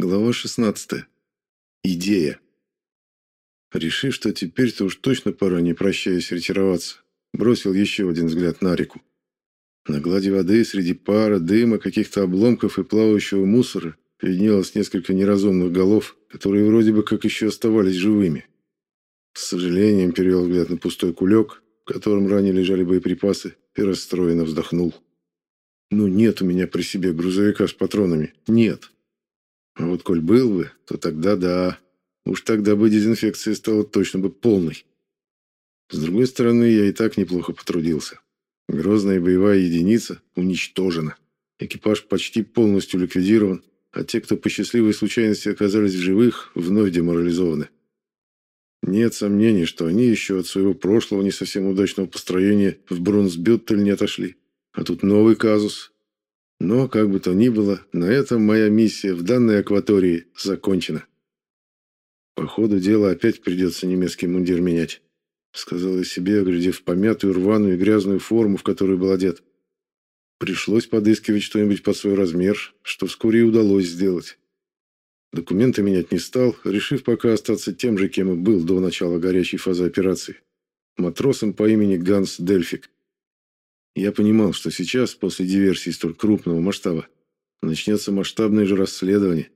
Глава 16. Идея. Решив, что теперь-то уж точно пора, не прощаясь, ретироваться, бросил еще один взгляд на реку. На глади воды среди пара, дыма, каких-то обломков и плавающего мусора виднелось несколько неразумных голов, которые вроде бы как еще оставались живыми. С сожалением перевел взгляд на пустой кулек, в котором ранее лежали боеприпасы, и расстроенно вздохнул. «Ну нет у меня при себе грузовика с патронами. Нет. А вот коль был бы, то тогда да. Уж тогда бы дезинфекция стала точно бы полной. С другой стороны, я и так неплохо потрудился. Грозная боевая единица уничтожена. Экипаж почти полностью ликвидирован, а те, кто по счастливой случайности оказались в живых, вновь деморализованы. Нет сомнений, что они еще от своего прошлого не совсем удачного построения в Бронсбюттель не отошли. А тут новый казус, но, как бы то ни было, на этом моя миссия в данной акватории закончена. По ходу дела опять придется немецкий мундир менять, сказал я себе, оглядев помятую, рваную и грязную форму, в которую был одет. Пришлось подыскивать что-нибудь под свой размер, что вскоре и удалось сделать. Документы менять не стал, решив пока остаться тем же, кем и был до начала горячей фазы операции. Матросом по имени Ганс Дельфик. Я понимал, что сейчас, после диверсии столь крупного масштаба, начнется масштабное же расследование.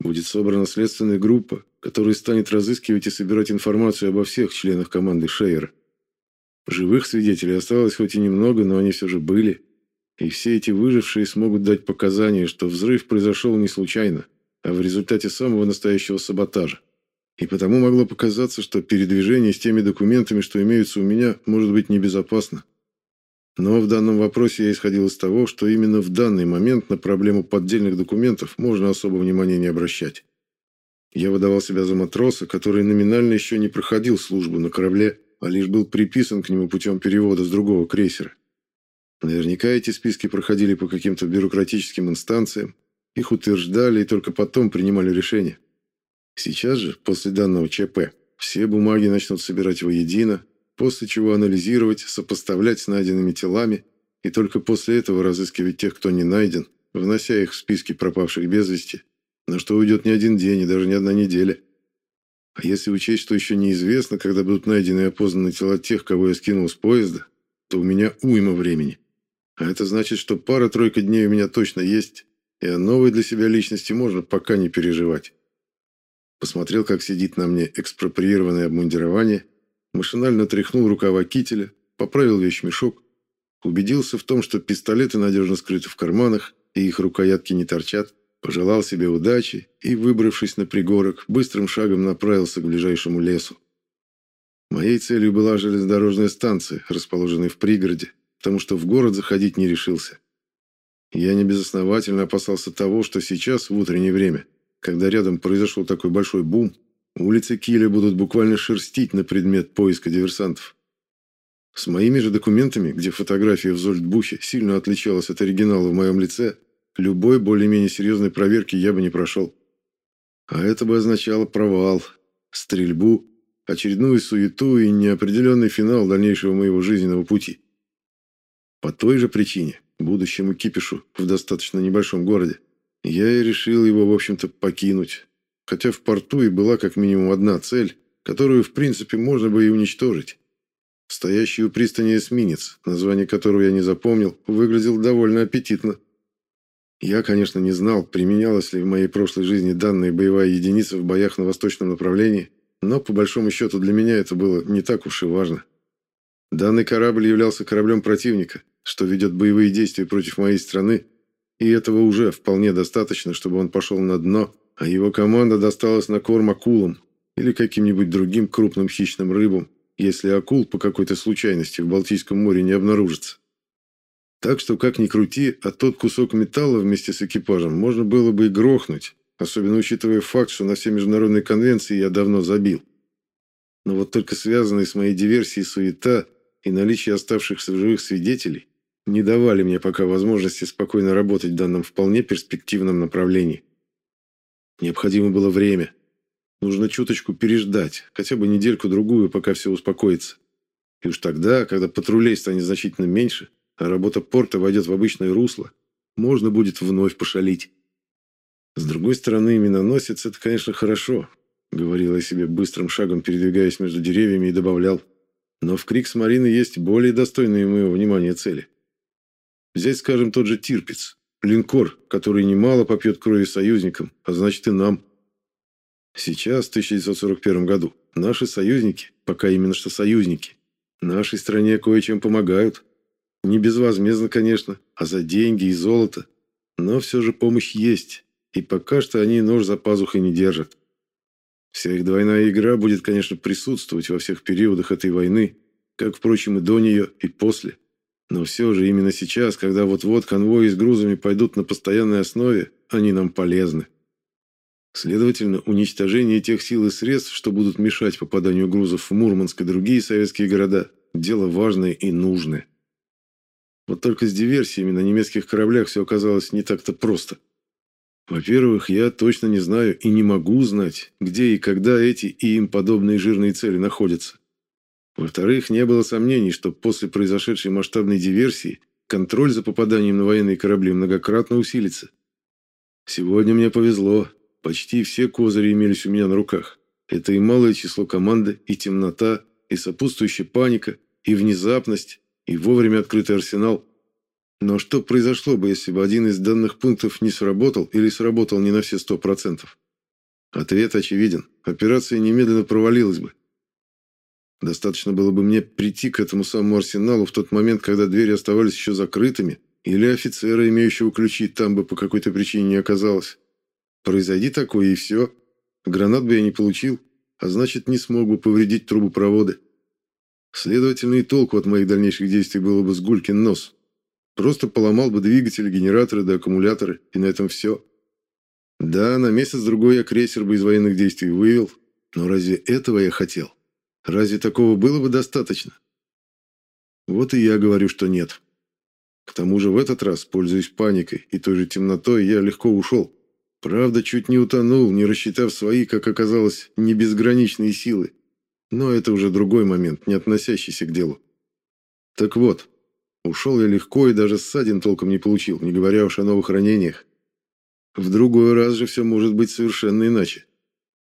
Будет собрана следственная группа, которая станет разыскивать и собирать информацию обо всех членах команды Шейера. Живых свидетелей осталось хоть и немного, но они все же были. И все эти выжившие смогут дать показания, что взрыв произошел не случайно, а в результате самого настоящего саботажа. И потому могло показаться, что передвижение с теми документами, что имеются у меня, может быть небезопасно. Но в данном вопросе я исходил из того, что именно в данный момент на проблему поддельных документов можно особо внимания не обращать. Я выдавал себя за матроса, который номинально еще не проходил службу на корабле, а лишь был приписан к нему путем перевода с другого крейсера. Наверняка эти списки проходили по каким-то бюрократическим инстанциям, их утверждали и только потом принимали решения. Сейчас же, после данного ЧП, все бумаги начнут собирать воедино, после чего анализировать, сопоставлять с найденными телами и только после этого разыскивать тех, кто не найден, внося их в списки пропавших без вести, на что уйдет не один день и даже не одна неделя. А если учесть, что еще неизвестно, когда будут найдены и опознаны тела тех, кого я скинул с поезда, то у меня уйма времени. А это значит, что пара-тройка дней у меня точно есть, и о новой для себя личности можно пока не переживать. Посмотрел, как сидит на мне экспроприированное обмундирование, Машинально тряхнул рукава кителя, поправил вещмешок, убедился в том, что пистолеты надежно скрыты в карманах и их рукоятки не торчат, пожелал себе удачи и, выбравшись на пригорок, быстрым шагом направился к ближайшему лесу. Моей целью была железнодорожная станция, расположенная в пригороде, потому что в город заходить не решился. Я не безосновательно опасался того, что сейчас, в утреннее время, когда рядом произошел такой большой бум, Улицы Киля будут буквально шерстить на предмет поиска диверсантов. С моими же документами, где фотография в Зольдбухе сильно отличалась от оригинала в моем лице, любой более-менее серьезной проверки я бы не прошел. А это бы означало провал, стрельбу, очередную суету и неопределенный финал дальнейшего моего жизненного пути. По той же причине, будущему кипишу в достаточно небольшом городе, я и решил его, в общем-то, покинуть, хотя в порту и была как минимум одна цель, которую, в принципе, можно бы и уничтожить. Стоящий у пристани эсминец, название которого я не запомнил, выглядел довольно аппетитно. Я, конечно, не знал, применялась ли в моей прошлой жизни данная боевая единица в боях на восточном направлении, но по большому счету для меня это было не так уж и важно. Данный корабль являлся кораблем противника, что ведет боевые действия против моей страны, и этого уже вполне достаточно, чтобы он пошел на дно а его команда досталась на корм акулам или каким-нибудь другим крупным хищным рыбам, если акул по какой-то случайности в Балтийском море не обнаружится. Так что, как ни крути, а тот кусок металла вместе с экипажем можно было бы и грохнуть, особенно учитывая факт, что на все международные конвенции я давно забил. Но вот только связанные с моей диверсией суета и наличие оставшихся в живых свидетелей не давали мне пока возможности спокойно работать в данном вполне перспективном направлении. Необходимо было время. Нужно чуточку переждать, хотя бы недельку-другую, пока все успокоится. И уж тогда, когда патрулей станет значительно меньше, а работа порта войдет в обычное русло, можно будет вновь пошалить. С другой стороны, миноносец — это, конечно, хорошо, говорил я себе быстрым шагом, передвигаясь между деревьями, и добавлял. Но в Крикс Марины есть более достойные моего внимания цели. Взять, скажем, тот же Тирпиц, линкор, который немало попьет крови союзникам, а значит и нам. Сейчас, в 1941 году, наши союзники, пока именно что союзники, нашей стране кое-чем помогают. Не безвозмездно, конечно, а за деньги и золото. Но все же помощь есть, и пока что они нож за пазухой не держат. Вся их двойная игра будет, конечно, присутствовать во всех периодах этой войны, как, впрочем, и до нее, и после. Но все же именно сейчас, когда вот-вот конвои с грузами пойдут на постоянной основе, они нам полезны. Следовательно, уничтожение тех сил и средств, что будут мешать попаданию грузов в Мурманск и другие советские города, дело важное и нужное. Вот только с диверсиями на немецких кораблях все оказалось не так-то просто. Во-первых, я точно не знаю и не могу знать, где и когда эти и им подобные жирные цели находятся. Во-вторых, не было сомнений, что после произошедшей масштабной диверсии контроль за попаданием на военные корабли многократно усилится. Сегодня мне повезло. Почти все козыри имелись у меня на руках. Это и малое число команды, и темнота, и сопутствующая паника, и внезапность, и вовремя открытый арсенал. Но что произошло бы, если бы один из данных пунктов не сработал или сработал не на все сто процентов? Ответ очевиден. Операция немедленно провалилась бы. Достаточно было бы мне прийти к этому самому арсеналу в тот момент, когда двери оставались еще закрытыми, или офицера, имеющего ключи, там бы по какой-то причине не оказалось. Произойди такое, и все. Гранат бы я не получил, а значит, не смог бы повредить трубопроводы. Следовательно, и толку от моих дальнейших действий было бы с гулькин нос. Просто поломал бы двигатели, генераторы да аккумуляторы, и на этом все. Да, на месяц-другой я крейсер бы из военных действий вывел, но разве этого я хотел? Разве такого было бы достаточно? Вот и я говорю, что нет. К тому же в этот раз, пользуясь паникой и той же темнотой, я легко ушел. Правда, чуть не утонул, не рассчитав свои, как оказалось, не безграничные силы. Но это уже другой момент, не относящийся к делу. Так вот, Ушел я легко и даже ссадин толком не получил, не говоря уж о новых ранениях. В другой раз же все может быть совершенно иначе.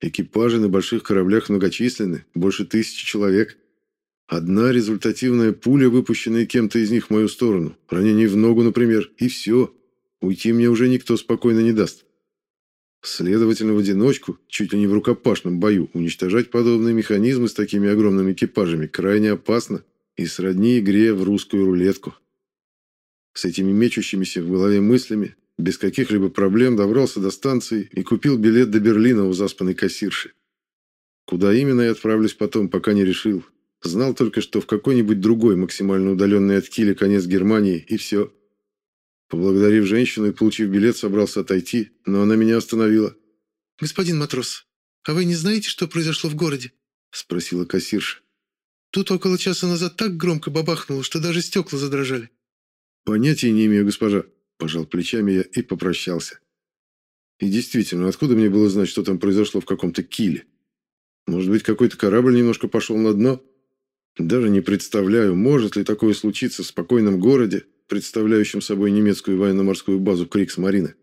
Экипажи на больших кораблях многочисленны, больше тысячи человек. Одна результативная пуля, выпущенная кем-то из них в мою сторону, ранение в ногу, например, и все. Уйти мне уже никто спокойно не даст. Следовательно, в одиночку, чуть ли не в рукопашном бою, уничтожать подобные механизмы с такими огромными экипажами крайне опасно и сродни игре в русскую рулетку. С этими мечущимися в голове мыслями, без каких-либо проблем добрался до станции и купил билет до Берлина у заспанной кассирши. Куда именно я отправлюсь потом, пока не решил. Знал только, что в какой-нибудь другой максимально удаленный от Киля конец Германии, и все. Поблагодарив женщину и получив билет, собрался отойти, но она меня остановила. «Господин матрос, а вы не знаете, что произошло в городе?» – спросила кассирша. Тут около часа назад так громко бабахнуло, что даже стекла задрожали. Понятия не имею, госпожа. Пожал плечами я и попрощался. И действительно, откуда мне было знать, что там произошло в каком-то киле? Может быть, какой-то корабль немножко пошел на дно? Даже не представляю, может ли такое случиться в спокойном городе, представляющем собой немецкую военно-морскую базу Крикс-Марины.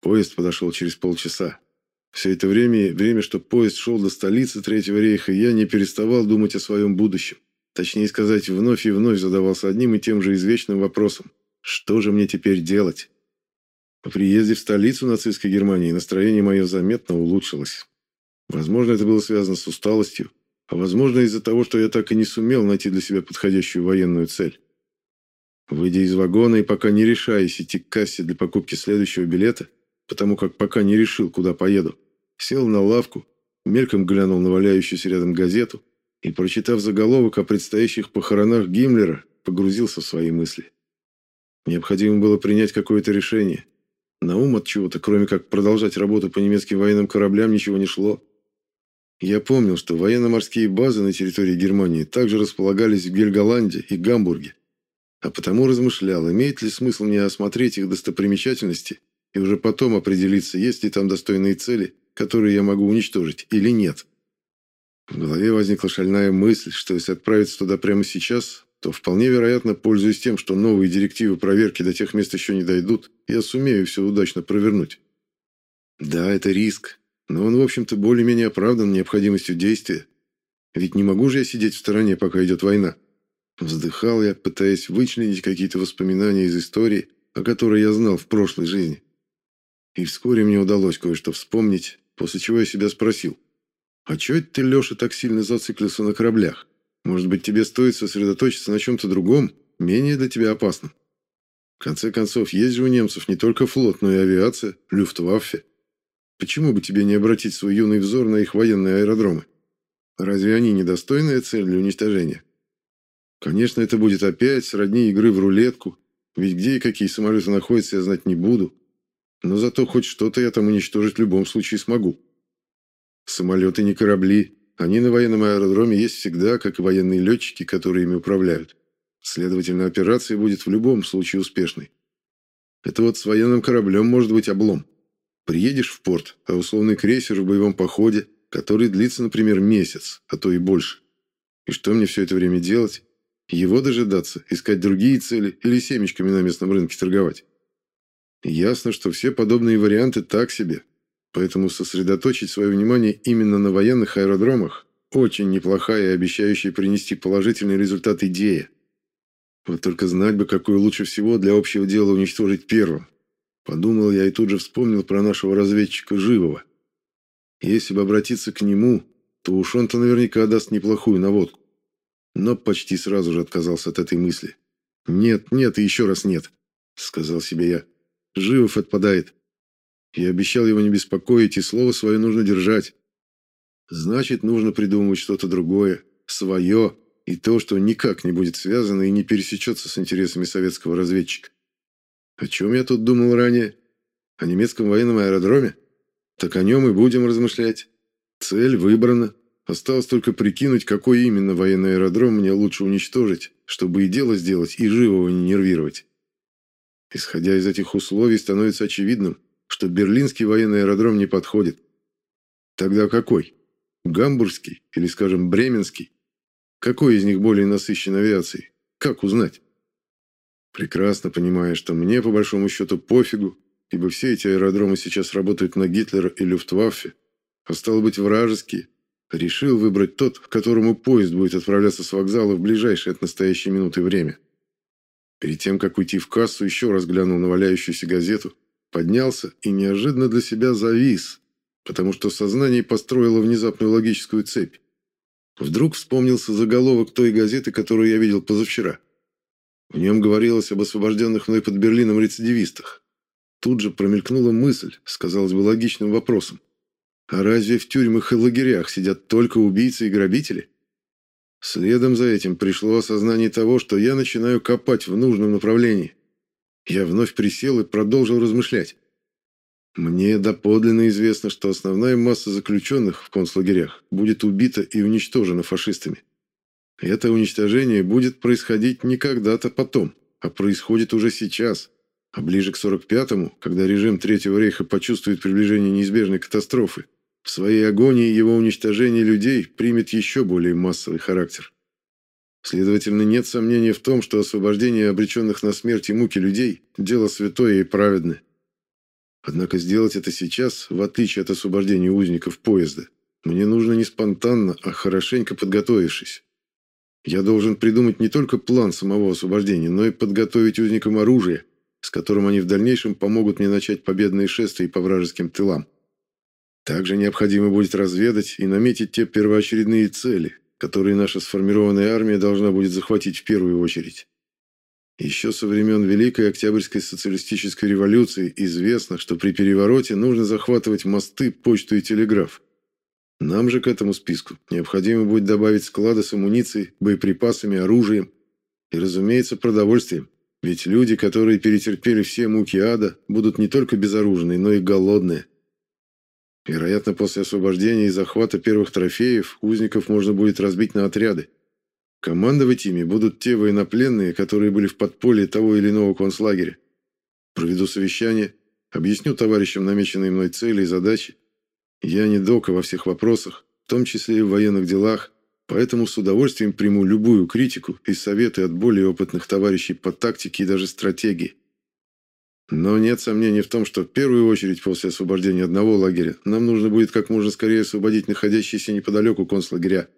Поезд подошел через полчаса. Все это время, время, что поезд шел до столицы Третьего рейха, я не переставал думать о своем будущем. Точнее сказать, вновь и вновь задавался одним и тем же извечным вопросом. Что же мне теперь делать? По приезде в столицу нацистской Германии настроение мое заметно улучшилось. Возможно, это было связано с усталостью, а возможно из-за того, что я так и не сумел найти для себя подходящую военную цель. Выйдя из вагона и пока не решаясь идти к кассе для покупки следующего билета, потому как пока не решил, куда поеду. Сел на лавку, мельком глянул на валяющуюся рядом газету и, прочитав заголовок о предстоящих похоронах Гиммлера, погрузился в свои мысли. Необходимо было принять какое-то решение. На ум от чего-то, кроме как продолжать работу по немецким военным кораблям, ничего не шло. Я помнил, что военно-морские базы на территории Германии также располагались в Гельголанде и Гамбурге, а потому размышлял, имеет ли смысл мне осмотреть их достопримечательности и уже потом определиться, есть ли там достойные цели, которые я могу уничтожить, или нет. В голове возникла шальная мысль, что если отправиться туда прямо сейчас, то вполне вероятно, пользуясь тем, что новые директивы проверки до тех мест еще не дойдут, я сумею все удачно провернуть. Да, это риск, но он, в общем-то, более-менее оправдан необходимостью действия. Ведь не могу же я сидеть в стороне, пока идет война. Вздыхал я, пытаясь вычленить какие-то воспоминания из истории, о которой я знал в прошлой жизни. И вскоре мне удалось кое-что вспомнить, после чего я себя спросил. «А чё это ты, Лёша, так сильно зациклился на кораблях? Может быть, тебе стоит сосредоточиться на чем-то другом, менее для тебя опасном? В конце концов, есть же у немцев не только флот, но и авиация, люфтваффе. Почему бы тебе не обратить свой юный взор на их военные аэродромы? Разве они недостойная цель для уничтожения? Конечно, это будет опять сродни игры в рулетку, ведь где и какие самолеты находятся, я знать не буду. Но зато хоть что-то я там уничтожить в любом случае смогу. Самолеты не корабли. Они на военном аэродроме есть всегда, как и военные летчики, которые ими управляют. Следовательно, операция будет в любом случае успешной. Это вот с военным кораблем может быть облом. Приедешь в порт, а условный крейсер в боевом походе, который длится, например, месяц, а то и больше. И что мне все это время делать? Его дожидаться, искать другие цели или семечками на местном рынке торговать? Ясно, что все подобные варианты так себе. Поэтому сосредоточить свое внимание именно на военных аэродромах – очень неплохая и обещающая принести положительный результат идея. Вот только знать бы, какую лучше всего для общего дела уничтожить первым. Подумал я и тут же вспомнил про нашего разведчика Живого. Если бы обратиться к нему, то уж он-то наверняка даст неплохую наводку. Но почти сразу же отказался от этой мысли. «Нет, нет и еще раз нет», — сказал себе я. «Живов отпадает. Я обещал его не беспокоить, и слово свое нужно держать. Значит, нужно придумать что-то другое, свое, и то, что никак не будет связано и не пересечется с интересами советского разведчика. О чем я тут думал ранее? О немецком военном аэродроме? Так о нем и будем размышлять. Цель выбрана. Осталось только прикинуть, какой именно военный аэродром мне лучше уничтожить, чтобы и дело сделать, и живого не нервировать. Исходя из этих условий, становится очевидным, что берлинский военный аэродром не подходит. Тогда какой? Гамбургский или, скажем, бременский? Какой из них более насыщен авиацией? Как узнать? Прекрасно понимая, что мне по большому счету пофигу, ибо все эти аэродромы сейчас работают на Гитлера и Люфтваффе, а стало быть вражеские, решил выбрать тот, к которому поезд будет отправляться с вокзала в ближайшее от настоящей минуты время. Перед тем, как уйти в кассу, еще раз глянул на валяющуюся газету, поднялся и неожиданно для себя завис, потому что сознание построило внезапную логическую цепь. Вдруг вспомнился заголовок той газеты, которую я видел позавчера – в нем говорилось об освобожденных мной под Берлином рецидивистах. Тут же промелькнула мысль, сказалось бы логичным вопросом. А разве в тюрьмах и лагерях сидят только убийцы и грабители? Следом за этим пришло осознание того, что я начинаю копать в нужном направлении. Я вновь присел и продолжил размышлять. Мне доподлинно известно, что основная масса заключенных в концлагерях будет убита и уничтожена фашистами. Это уничтожение будет происходить не когда-то потом, а происходит уже сейчас. А ближе к 45-му, когда режим Третьего рейха почувствует приближение неизбежной катастрофы, в своей агонии его уничтожение людей примет еще более массовый характер. Следовательно, нет сомнения в том, что освобождение обреченных на смерть и муки людей – дело святое и праведное. Однако сделать это сейчас, в отличие от освобождения узников поезда, мне нужно не спонтанно, а хорошенько подготовившись. Я должен придумать не только план самого освобождения, но и подготовить узникам оружие, с которым они в дальнейшем помогут мне начать победные шествия по вражеским тылам. Также необходимо будет разведать и наметить те первоочередные цели, которые наша сформированная армия должна будет захватить в первую очередь. Еще со времен Великой Октябрьской социалистической революции известно, что при перевороте нужно захватывать мосты, почту и телеграф. Нам же к этому списку необходимо будет добавить склады с амуницией, боеприпасами, оружием и, разумеется, продовольствием. Ведь люди, которые перетерпели все муки ада, будут не только безоружные, но и голодные. Вероятно, после освобождения и захвата первых трофеев узников можно будет разбить на отряды. Командовать ими будут те военнопленные, которые были в подполье того или иного концлагеря. Проведу совещание, объясню товарищам намеченные мной цели и задачи, я не дока во всех вопросах, в том числе и в военных делах, поэтому с удовольствием приму любую критику и советы от более опытных товарищей по тактике и даже стратегии. Но нет сомнений в том, что в первую очередь после освобождения одного лагеря нам нужно будет как можно скорее освободить находящиеся неподалеку концлагеря.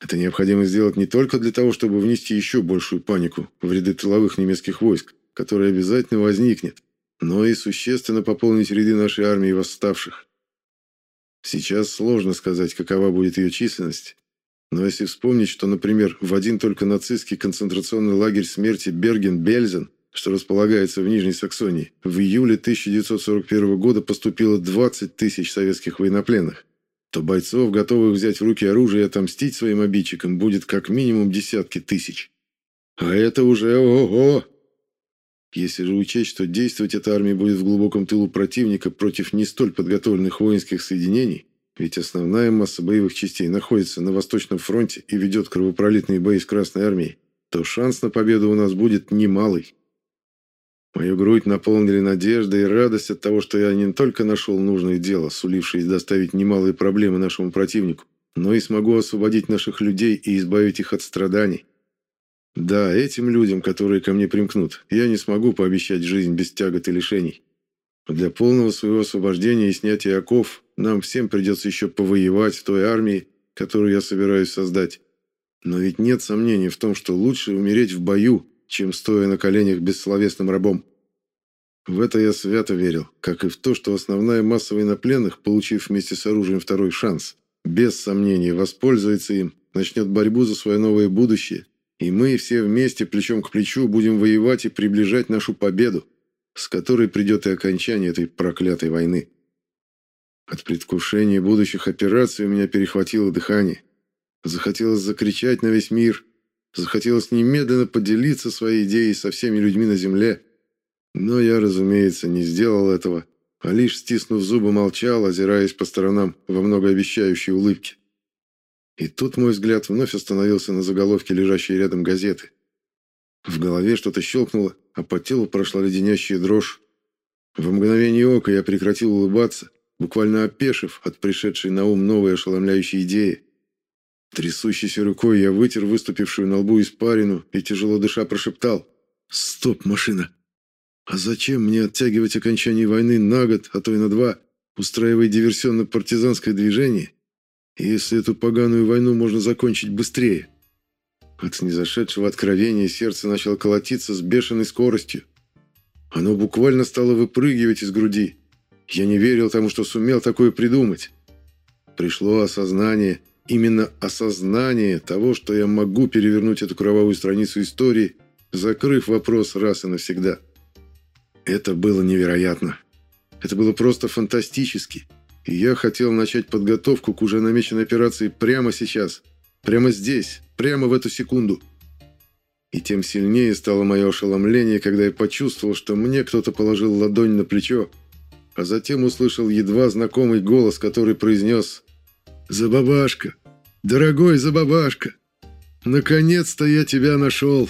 Это необходимо сделать не только для того, чтобы внести еще большую панику в ряды тыловых немецких войск, которая обязательно возникнет, но и существенно пополнить ряды нашей армии восставших. Сейчас сложно сказать, какова будет ее численность, но если вспомнить, что, например, в один только нацистский концентрационный лагерь смерти Берген-Бельзен что располагается в Нижней Саксонии, в июле 1941 года поступило 20 тысяч советских военнопленных, то бойцов, готовых взять в руки оружие и отомстить своим обидчикам, будет как минимум десятки тысяч. А это уже ого-го! Если же учесть, что действовать эта армия будет в глубоком тылу противника против не столь подготовленных воинских соединений, ведь основная масса боевых частей находится на Восточном фронте и ведет кровопролитные бои с Красной армией, то шанс на победу у нас будет немалый. Мою грудь наполнили надежда и радость от того, что я не только нашел нужное дело, сулившее доставить немалые проблемы нашему противнику, но и смогу освободить наших людей и избавить их от страданий. Да, этим людям, которые ко мне примкнут, я не смогу пообещать жизнь без тягот и лишений. Для полного своего освобождения и снятия оков нам всем придется еще повоевать в той армии, которую я собираюсь создать. Но ведь нет сомнений в том, что лучше умереть в бою, чем стоя на коленях бессловесным рабом. В это я свято верил, как и в то, что основная масса военнопленных, получив вместе с оружием второй шанс, без сомнений воспользуется им, начнет борьбу за свое новое будущее, и мы все вместе плечом к плечу будем воевать и приближать нашу победу, с которой придет и окончание этой проклятой войны. От предвкушения будущих операций у меня перехватило дыхание. Захотелось закричать на весь мир – Захотелось немедленно поделиться своей идеей со всеми людьми на земле. Но я, разумеется, не сделал этого, а лишь, стиснув зубы, молчал, озираясь по сторонам во многообещающей улыбке. И тут мой взгляд вновь остановился на заголовке лежащей рядом газеты. В голове что-то щелкнуло, а по телу прошла леденящая дрожь. В мгновение ока я прекратил улыбаться, буквально опешив от пришедшей на ум новой ошеломляющей идеи. Трясущейся рукой я вытер выступившую на лбу испарину и, тяжело дыша, прошептал «Стоп, машина! А зачем мне оттягивать окончание войны на год, а то и на два, устраивая диверсионно-партизанское движение, если эту поганую войну можно закончить быстрее?» От незашедшего откровения сердце начало колотиться с бешеной скоростью. Оно буквально стало выпрыгивать из груди. Я не верил тому, что сумел такое придумать. Пришло осознание – Именно осознание того, что я могу перевернуть эту кровавую страницу истории, закрыв вопрос раз и навсегда. Это было невероятно. Это было просто фантастически. И я хотел начать подготовку к уже намеченной операции прямо сейчас. Прямо здесь. Прямо в эту секунду. И тем сильнее стало мое ошеломление, когда я почувствовал, что мне кто-то положил ладонь на плечо, а затем услышал едва знакомый голос, который произнес «Забабашка! Дорогой Забабашка! Наконец-то я тебя нашел!»